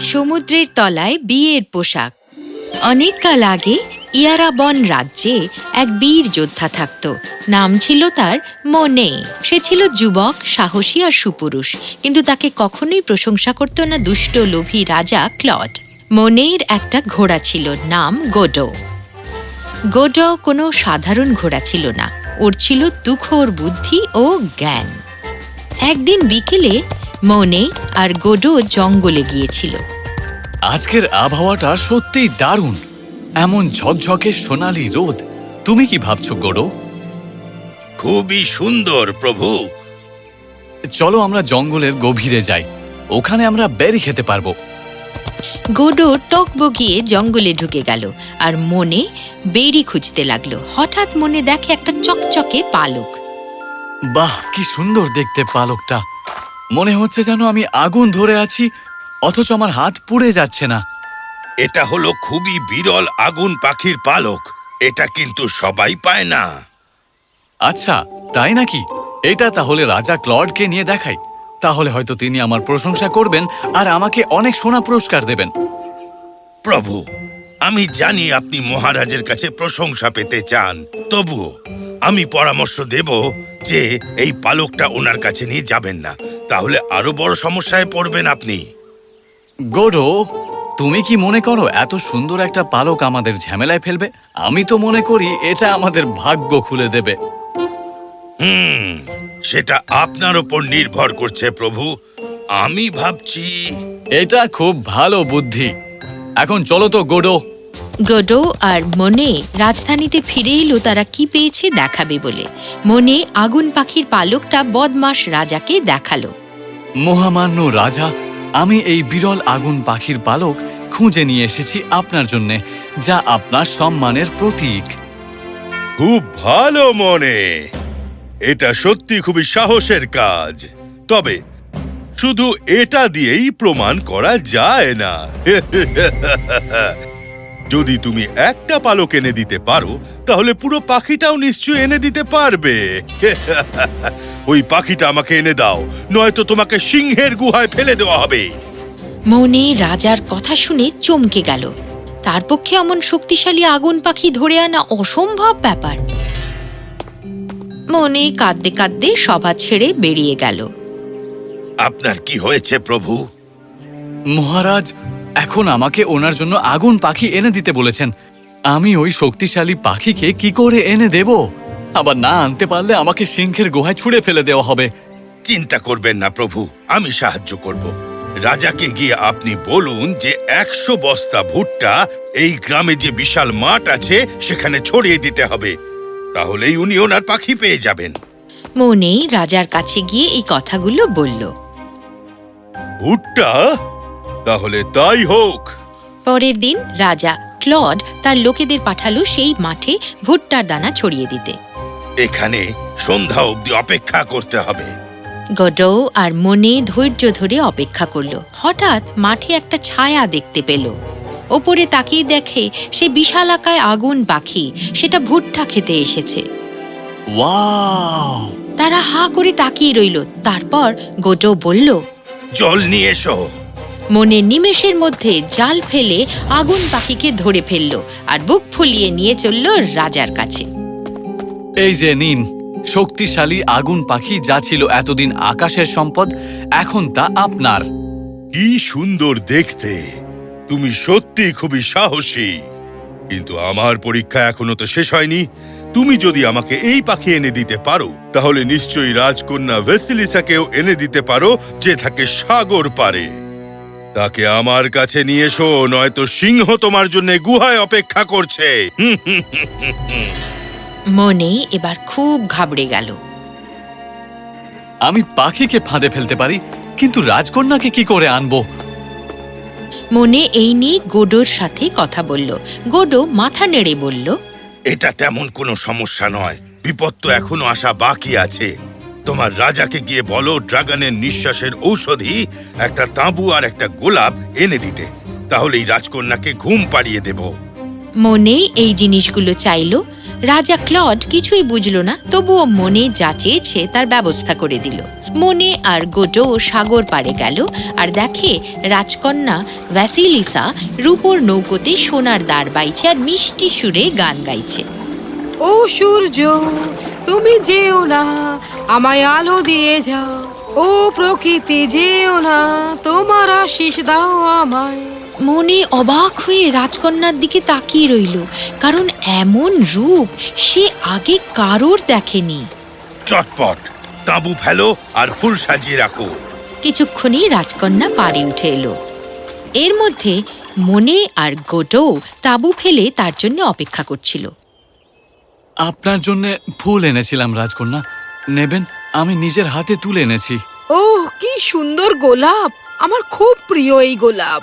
সমুদ্রের তলায় বিয়ের পোশাক। অনেক কাল আগে ইয়ারাবন রাজ্যে এক বীর যোদ্ধা থাকত। নাম ছিল তার মনে। সে ছিল যুবক, সাহসী আর সুপুরুষ। কিন্তু তাকে কখনোই প্রশংসা করত না দুষ্ট, লোভী রাজা ক্লড। মনের একটা ঘোড়া ছিল, নাম গোডো। গোডো কোনো সাধারণ ঘোড়া ছিল না। ওর ছিল তুখোর বুদ্ধি ও জ্ঞান। একদিন বিকেলে মনে আর গোডো জঙ্গলে গিয়েছিল। আজকের আবহাওয়াটা সত্যিই দারুণ। এমন ঝকঝকে সোনালি রোদ। তুমি কি ভাবছ গোড়ো খুবই সুন্দর প্রভু। চলো আমরা জঙ্গলের গভীরে যাই। ওখানে আমরা বেরি খেতে পারব। গোডো টক বগিয়ে জঙ্গলে ঢুকে গেল আর মনে বেরি খুঁজতে লাগল। হঠাৎ মনে দেখে একটা চকচকে পালক। বাহ কি সুন্দর দেখতে পালকটা। মনে হচ্ছে যেন আমি আগুন ধরে আছি অথচ আমার হাত পুড়ে যাচ্ছে না। এটা হলো খুবই বিরল আগুন পাখির পালক। এটা কিন্তু সবাই পায় না। আচ্ছা তাই নাকি? এটা তাহলে রাজা ক্লডকে নিয়ে দেখাই। তাহলে হয়তো তিনি আমার প্রশংসা করবেন আর আমাকে অনেক সোনা পুরস্কার দেবেন। প্রভু আমি জানি আপনি মহারাজের কাছে প্রশংসা পেতে চান। তবুও আমি পরামর্শ দেব যে এই পালকটা ওনার কাছে নিয়ে যাবেন না। তাহলে আরও বড় সমস্যায় পড়বেন আপনি। গোডো তুমি কি মনে করো এত সুন্দর একটা পালক আমাদের ঝামেলায় ফেলবে? আমি তো মনে করি এটা আমাদের ভাগ্য খুলে দেবে। হুম সেটা আপনার ওপর নির্ভর করছে প্রভু। আমি ভাবছি এটা খুব ভালো বুদ্ধি। এখন চলো তো গোডো। গোডো আর মনে রাজধানীতে ফিরে এলো তারা কি পেয়েছে দেখাবে বলে। মনে আগুন পাখির পালকটা বদমাস রাজাকে দেখাল। মহামান্য রাজা আমি এই বিরল আগুন পাখির পালক খুঁজে নিয়ে এসেছি আপনার জন্যে, যা আপনার সম্মানের প্রতীক। খুব ভালো মনে। এটা সত্যি খুবই সাহসের কাজ। তবে, শুধু এটা দিয়েই প্রমাণ করা যায় না। যদি তুমি একটা পালক এনে দিতে পারো, তাহলে পুরো পাখিটাও নিশ্চয় এনে দিতে পারবে। ওই পাখিটা আমাকে এনে দাও নয়তো তোমাকে সিংহের গুহায় ফেলে দেওয়া হবে। মনে রাজার কথা শুনে চমকে গেল। তার পক্ষে এমন শক্তিশালী আগুন পাখি ধরে আনা অসম্ভব ব্যাপার। মনে কাঁদতে কাঁদতে সভা ছেড়ে বেরিয়ে গেল। আপনার কি হয়েছে প্রভু? মহারাজ এখন আমাকে ওনার জন্য আগুন পাখি এনে দিতে বলেছেন। আমি ওই শক্তিশালী পাখিকে কি করে এনে দেব? আবার না আনতে পারলে আমাকে সিংহের গুহায় ছুঁড়ে ফেলে দেওয়া হবে। চিন্তা করবেন না প্রভু আমি সাহায্য করব। রাজাকে গিয়ে আপনি বলুন যে একশো বস্তা ভুট্টা এই গ্রামে যে বিশাল মাঠ আছে সেখানে ছড়িয়ে দিতে হবে। তাহলেই উনি ওনার পাখি পেয়ে যাবেন। মনে রাজার কাছে গিয়ে এই কথাগুলো বলল। ভুট্টা? তাহলে তাই হোক। পরের দিন রাজা ক্লড তার লোকেদের পাঠালো সেই মাঠে ভুট্টার দানা ছড়িয়ে দিতে। এখানে সন্ধ্যা অবধি অপেক্ষা করতে হবে। গডো আর মনে ধৈর্য ধরে অপেক্ষা করল। হঠাৎ মাঠে একটা ছায়া দেখতে পেল। ওপরে তাকিয়ে দেখে সে বিশালাকায় আগুন পাখি সেটা ভুট্টা খেতে এসেছে। তারা হা করে তাকিয়ে রইল। তারপর গোটো বলল জল নিয়ে এসো। মনে নিমেষের মধ্যে জাল ফেলে আগুন পাখিকে ধরে ফেলল আর বুক ফুলিয়ে নিয়ে চলল রাজার কাছে। এই যে নিন, শক্তিশালী আগুন পাখি যা ছিল এতদিন আকাশের সম্পদ, এখন তা আপনার। কি সুন্দর দেখতে। তুমি সত্যি খুবই সাহসী। কিন্তু আমার পরীক্ষা এখনও তো শেষ হয়নি। তুমি যদি আমাকে এই পাখি এনে দিতে পারো, তাহলে নিশ্চয়ই রাজকন্যা ভেসিলিসাকেও এনে দিতে পারো, যে থাকে সাগর পারে। তাকে আমার কাছে নিয়ে এসো, নয়তো সিংহ তোমার জন্য গুহায় অপেক্ষা করছে। মনে এবার খুব ঘাবড়ে গেল। আমি পাখিকে ফাঁদে ফেলতে পারি কিন্তু রাজকন্যাকে কি করে আনব? মনে এই নিয়ে গোডোর সাথে কথা বলল। গোডো মাথা নেড়ে বলল এটা তেমন কোনো সমস্যা নয়। বিপদ তো এখনও আসা বাকি আছে। তোমার রাজাকে গিয়ে বলো ড্রাগনের নিঃশ্বাসের ঔষধি একটা তাঁবু আর একটা গোলাপ এনে দিতে। তাহলে এই রাজকন্যাকে ঘুম পাড়িয়ে দেব। মনে এই জিনিসগুলো চাইল রাজা ক্লড কিছুই বুঝল না, তবুও মনে যা চেয়েছে তার ব্যবস্থা করে দিল। মনে আর গোটো সাগর পাড়ে গেল, আর দেখে রাজকন্যা ভ্যাসিলিসা রূপোর নৌকোতে সোনার দাঁড় বাইছে আর মিষ্টি সুরে গান গাইছে। ও সূর্য, তুমি যেও না, আমায় আলো দিয়ে যাও। ও প্রকৃতি যেও না তোমার আশিস দাও আমায়। মনে অবাক হয়ে রাজকন্যার দিকে তাকিয়ে রইল কারণ এমন রূপ সে আগে কারোর দেখেনি। চটপট তাঁবু ফেলো আর ফুল সাজিয়ে রাখো। কিছুক্ষণই রাজকন্যা পাড়ে উঠে এলো। এর মধ্যে মনে আর গোটো তাবু ফেলে তার জন্য অপেক্ষা করছিল। আপনার জন্য ফুল এনেছিলাম রাজকন্যা। নেবেন? আমি নিজের হাতে তুলে এনেছি। ওহ কি সুন্দর গোলাপ! আমার খুব প্রিয় এই গোলাপ।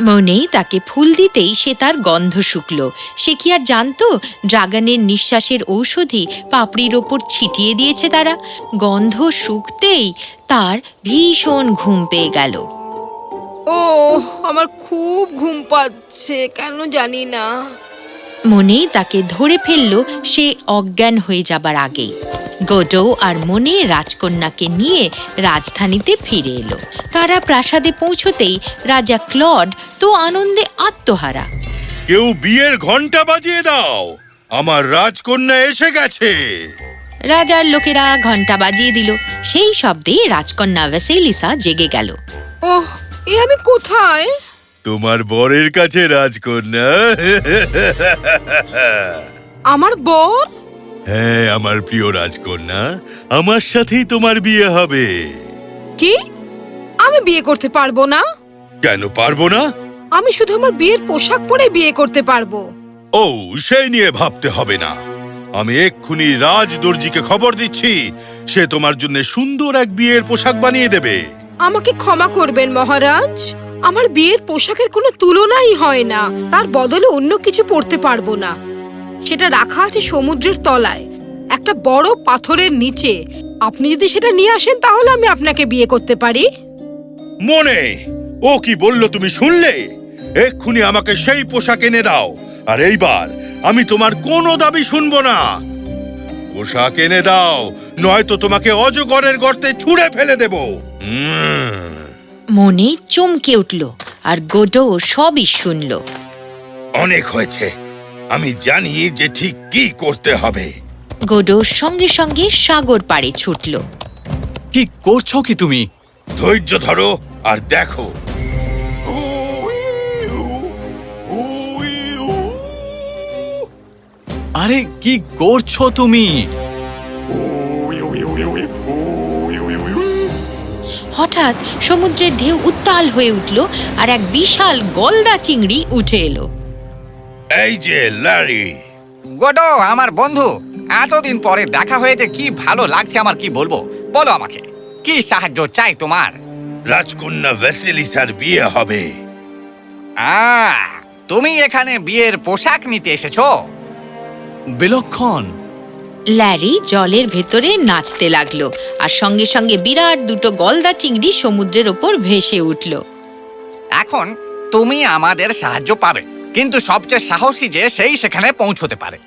মনে তাকে ফুল দিতেই সে তার গন্ধ শুকল। সে কি আর জানতো? ড্রাগনের নিঃশ্বাসের ঔষধি পাপড়ির ওপর ছিটিয়ে দিয়েছে তারা। গন্ধ শুকতেই তার ভীষণ ঘুম পেয়ে গেল। ও আমার খুব ঘুম পাচ্ছে কেন জানি না। মনে তাকে ধরে ফেলল সে অজ্ঞান হয়ে যাবার আগেই। গোডো আর মনে রাজকন্যাকে নিয়ে রাজধানীতে ফিরে এলো। তারা প্রাসাদে পৌঁছতেই রাজা ক্লড তো আনন্দে আত্মহারা। কেউ বিয়ের ঘণ্টা বাজিয়ে দাও আমার রাজকন্যা এসে গেছে। রাজার লোকেরা ঘণ্টা বাজিয়ে দিল সেই শব্দে রাজকন্যা ভেসেলিসা জেগে গেল। ওহ এ আমি কোথায়? তোমার বরের কাছে রাজকন্যা। আমার বর? হ্যাঁ আমার প্রিয় রাজকন্যা আমার সাথেই তোমার বিয়ে হবে। কি? আমি বিয়ে করতে পারব না? কেন পারব না? আমি শুধু আমার বিয়ের পোশাক পরে বিয়ে করতে পারব। ও সেই নিয়ে ভাবতে হবে না। আমি এক্ষুনি রাজ দর্জিকে খবর দিচ্ছি। সে তোমার জন্য সুন্দর এক বিয়ের পোশাক বানিয়ে দেবে। আমাকে ক্ষমা করবেন মহারাজ। আমার বিয়ের পোশাকের কোনো তুলনাই হয় না। তার বদলে অন্য কিছু পরতে পারব না। সেটা রাখা আছে সমুদ্রের তলায়। একটা বড় পাথরের নিচে। আপনি যদি সেটা নিয়ে আসেন তাহলে আমি আপনাকে বিয়ে করতে পারি। মনে ও কি বলল তুমি শুনলে? এক্ষুনি আমাকে সেই পোশাক এনে দাও। আর এইবার আমি তোমার কোনো দাবি শুনব না। পোশাক এনে দাও নয়তো তোমাকে অজগরের গর্তে ছুঁড়ে ফেলে দেব। মনে চমকে উঠল আর গোডো সবই শুনল। অনেক হয়েছে। আমি জানি যে ঠিক কি করতে হবে। গোডো সঙ্গে সঙ্গে সাগর পাড়ে ছুটল। কি করছ কি তুমি? ধৈর্য ধরো আর দেখো। আরে কি করছ তুমি? হঠাৎ সমুদ্রের ঢেউ উত্তাল হয়ে উঠল আর এক বিশাল গলদা চিংড়ি উঠে এলো। এই যে ল্যারি গোডো আমার বন্ধু এতদিন পরে দেখা হয়েছে কি ভালো লাগছে আমার কি বলব? বলো আমাকে কি সাহায্য চাই তোমার? রাজকন্যা ভেসেলিসার বিয়ে হবে। আহ, তুমি এখানে বিয়ের পোশাক নিতে এসেছ? বিলক্ষণ। ল্যারি জলের ভেতরে নাচতে লাগল আর সঙ্গে সঙ্গে বিরাট দুটো গলদা চিংড়ি সমুদ্রের ওপর ভেসে উঠল। এখন তুমি আমাদের সাহায্য পাবে। কিন্তু সবচেয়ে সাহসী যে সেই সেখানে পৌঁছতে পারে।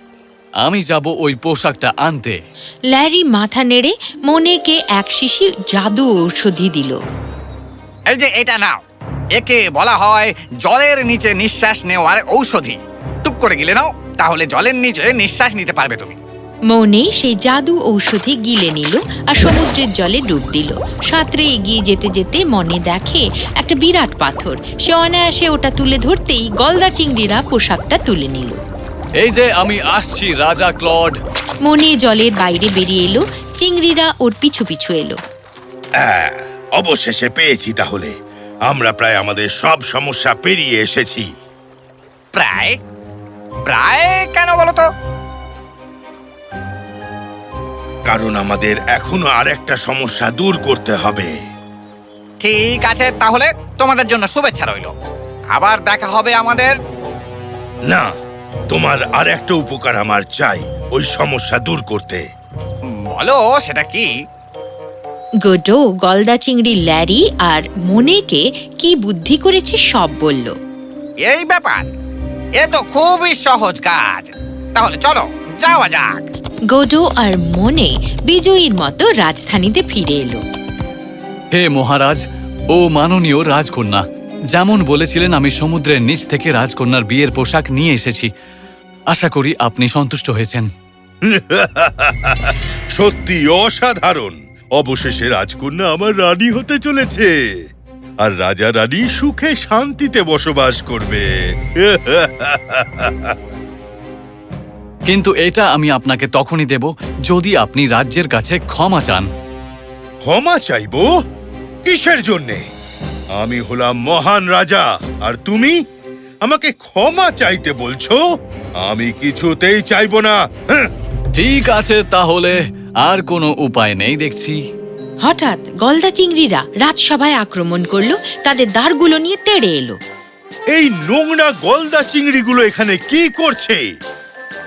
আমি যাব ওই পোশাকটা আনতে। ল্যারি মাথা নেড়ে মনেকে এক শিশি জাদু ঔষধি দিল। এই যে এটা নাও। একে বলা হয় জলের নিচে নিঃশ্বাস নেওয়ার ঔষধি। টুক করে গেলে নাও তাহলে জলের নিচে নিঃশ্বাস নিতে পারবে তুমি। মনে সেই জাদু ঔষধি গিলে নিল আর সমুদ্রের জলে ডুব দিল। সাঁতরে এগিয়ে যেতে যেতে মনে দেখে একটা বিরাট পাথর। সে অনায়াসে ওটা তুলে ধরতেই গলদা চিংড়িরা পোশাকটা তুলে নিল। এই যে আমি আসছি রাজা ক্লড। মনে জলের বাইরে বেরিয়ে এলো চিংড়িরা ওর পিছু পিছু এলো। আহ, অবশেষে পেয়েছি তাহলে। আমরা প্রায় আমাদের সব সমস্যা পেরিয়ে এসেছি। প্রায়? প্রায়? কেন বলো তো? কারণ আমাদের এখনও আর একটা সমস্যা দূর করতে হবে। ঠিক আছে তাহলে তোমাদের জন্য শুভেচ্ছা রইল। আবার দেখা হবে আমাদের। না তোমার আর একটা উপকার আমার চাই ওই সমস্যা দূর করতে। বলো সেটা কি? গোডো গলদা চিংড়ি ল্যারি আর মনেকে কি বুদ্ধি করেছে সব বলল। এই ব্যাপার এ তো খুবই সহজ কাজ। তাহলে চলো যাওয়া যাক। গোডো আর মনে বিজয়ীর মতো রাজধানীতে ফিরে এলো। হে মহারাজ ও মাননীয় রাজকন্যা যেমন বলেছিলেন আমি সমুদ্রের নিচ থেকে রাজকন্যার বিয়ের পোশাক নিয়ে এসেছি। আশা করি আপনি সন্তুষ্ট হয়েছেন। সত্যি অসাধারণ। অবশেষে রাজকন্যা আমার রানী হতে চলেছে। আর রাজা রানী সুখে শান্তিতে বসবাস করবে। কিন্তু এটা আমি আপনাকে তখনই দেব যদি আপনি রাজ্যের কাছে ক্ষমা চান। ক্ষমা চাইব? কিসের জন্যে? আমি হলাম মহান রাজা আর তুমি আমাকে ক্ষমা চাইতে বলছো? আমি কিছুতেই চাইব না। হ্যাঁ। ঠিক আছে তাহলে আর কোনো উপায় নেই দেখছি। হঠাৎ গলদা চিংড়িরা রাজসভায় আক্রমণ করল তাদের দাঁড়গুলো নিয়ে তেড়ে এলো। এই নোংরা গলদা চিংড়িগুলো এখানে কি করছে?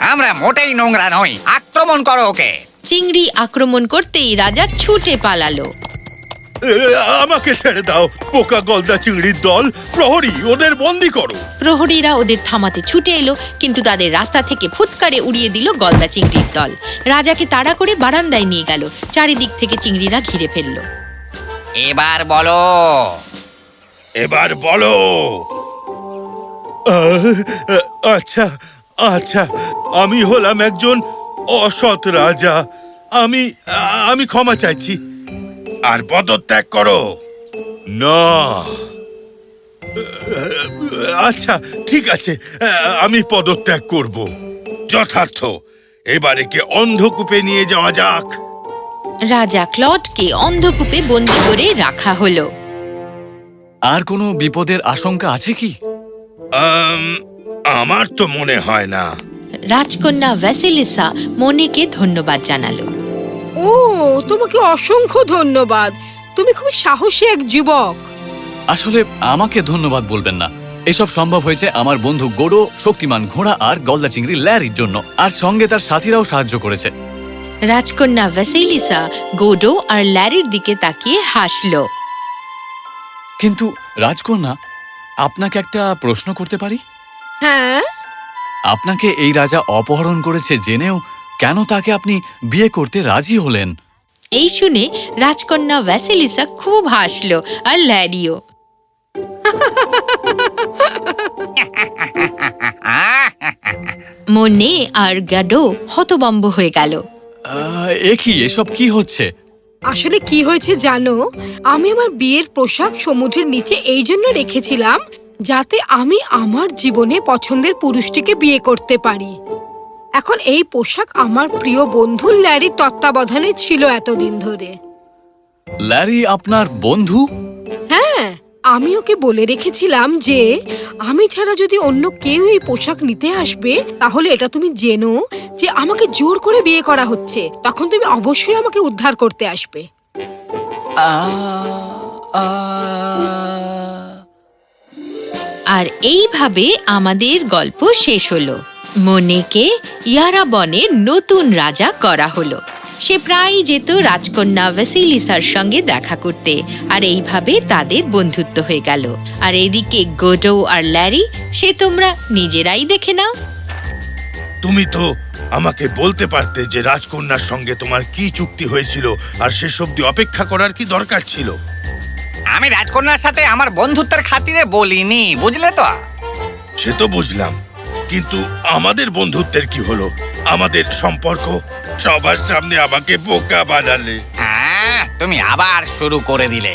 আমরা মোটেই নোংরা নই। আক্রমণ করো ওকে। চিংড়ি আক্রমণ করতেই রাজা ছুটে পালালো। আমাকে ছেড়ে দাও। পোকা গলদা চিংড়ির দল প্রহরী ওদের বন্দি করো। প্রহরীরা ওদের থামাতে ছুটে এলো কিন্তু তাদের রাস্তা থেকে ফুৎকারে উড়িয়ে দিল গলদা চিংড়ির দল। রাজাকে তাড়া করে বারান্দায় নিয়ে গেল। চারিদিক থেকে চিংড়িরা ঘিরে ফেলল। এবার বলো। এবার বলো। আচ্ছা আচ্ছা আমি হলাম একজন অসৎ রাজা। আমি আমি ক্ষমা চাইছি। আর পদত্যাগ করো। না। আচ্ছা ঠিক আছে আমি পদত্যাগ করব। যথার্থ এবারে কে অন্ধকূপে নিয়ে যাওয়া যাক। রাজা ক্লডকে অন্ধকূপে বন্দি করে রাখা হলো। আর কোনো বিপদের আশঙ্কা আছে কি? আমার তো মনে হয় না। রাজকন্যা ভ্যাসেলিসা মনেকে ধন্যবাদ জানালো। ও তোমাকে অসংখ্য ধন্যবাদ। তুমি খুবই সাহসী এক যুবক। আসলে আমাকে ধন্যবাদ বলবেন না। এসব সম্ভব হয়েছে আমার বন্ধু গোড়ো শক্তিমান ঘোড়া আর গলদা চিংড়ি ল্যারির জন্য। আর সঙ্গে তার সাথীরাও সাহায্য করেছে। রাজকন্যা ভ্যাসেলিসা গোডো আর ল্যারির দিকে তাকিয়ে হাসল। কিন্তু রাজকন্যা আপনাকে একটা প্রশ্ন করতে পারি? হ্যাঁ? আপনাকে এই রাজা অপহরণ করেছে জেনেও কেন তাকে আপনি বিয়ে করতে রাজি হলেন? এই শুনে রাজকন্যা ভ্যাসেলিসা খুব হাসলো আর ল্যারিও। মনে আর গাডো হতবম্ব হয়ে গেল। আহ, এ কি এসব কি হচ্ছে? আসলে কি হয়েছে জানো? আমি আমার বিয়ের পোশাক সমুদ্রের নিচে এই জন্য রেখেছিলাম যাতে আমি আমার জীবনে পছন্দের পুরুষটিকে বিয়ে করতে পারি। এখন এই পোশাক আমার প্রিয় বন্ধু ল্যারির তত্ত্বাবধানে ছিল এতদিন ধরে। ল্যারি আপনার বন্ধু? হ্যাঁ আমি ওকে বলে রেখেছিলাম যে আমি ছাড়া যদি অন্য কেউ এই পোশাক নিতে আসবে তাহলে এটা তুমি জেনো যে আমাকে জোর করে বিয়ে করা হচ্ছে। তখন তুমি অবশ্যই আমাকে উদ্ধার করতে আসবে। আর এইভাবে আমাদের গল্প শেষ হলো। মনেকে ইয়ারা বনের নতুন রাজা করা হলো। সে প্রায়ই যেত রাজকন্যা ভ্যাসিলিসার সঙ্গে দেখা করতে, আর এইভাবে তাদের বন্ধুত্ব হয়ে গেল। আর এদিকে গোডো আর ল্যারি, সে তোমরা নিজেরাই দেখে নাও। তুমি তো আমাকে বলতে পারতে যে রাজকন্যার সঙ্গে তোমার কি চুক্তি হয়েছিল, আর অব্দি অপেক্ষা করার কি দরকার ছিল। আমি রাজকন্যার সাথে আমার বন্ধুত্বের খাতিরে বলিনি বুঝলে তো? সে তো বুঝলাম কিন্তু আমাদের বন্ধুত্বের কি হলো? আমাদের সম্পর্ক সবার সামনে আমাকে বোকা বানালে। হ্যাঁ তুমি আবার শুরু করে দিলে।